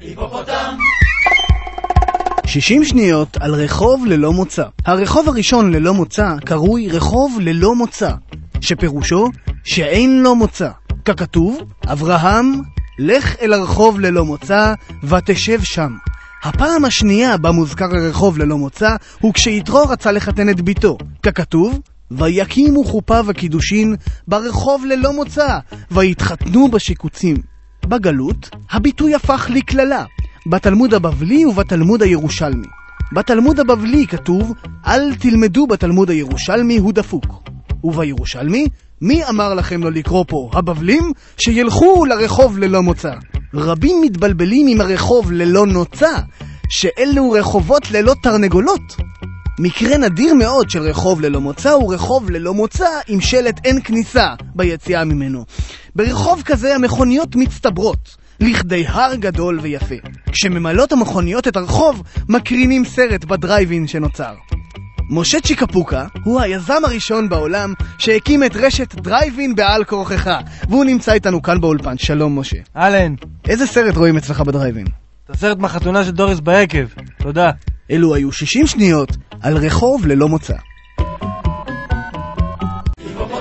היפופוטם! 60 שניות על רחוב ללא מוצא. הרחוב הראשון ללא מוצא קרוי רחוב ללא מוצא, שפירושו שאין לו מוצא. ככתוב, אברהם, לך אל הרחוב ללא מוצא ותשב שם. הפעם השנייה בה מוזכר הרחוב ללא מוצא הוא כשיתרו רצה לחתן את ביתו. ככתוב, ויקימו חופה וקידושין ברחוב ללא מוצא, ויתחתנו בשיקוצים. בגלות, הביטוי הפך לקללה, בתלמוד הבבלי ובתלמוד הירושלמי. בתלמוד הבבלי כתוב, אל תלמדו בתלמוד הירושלמי הוא דפוק. ובירושלמי, מי אמר לכם לא לקרוא פה, הבבלים? שילכו לרחוב ללא מוצא. רבים מתבלבלים עם הרחוב ללא נוצה, שאלו רחובות ללא תרנגולות. מקרה נדיר מאוד של רחוב ללא מוצא הוא רחוב ללא מוצא עם שלט אין כניסה ביציאה ממנו. ברחוב כזה המכוניות מצטברות, לכדי הר גדול ויפה. כשממלאות המכוניות את הרחוב, מקרינים סרט בדרייבין שנוצר. משה צ'יקפוקה הוא היזם הראשון בעולם שהקים את רשת דרייבין בעל כורכך, והוא נמצא איתנו כאן באולפן. שלום משה. אהלן, איזה סרט רואים אצלך בדרייבין? את הסרט מהחתונה של דוריס ביקב. תודה. אלו היו 60 שניות על רחוב ללא מוצא.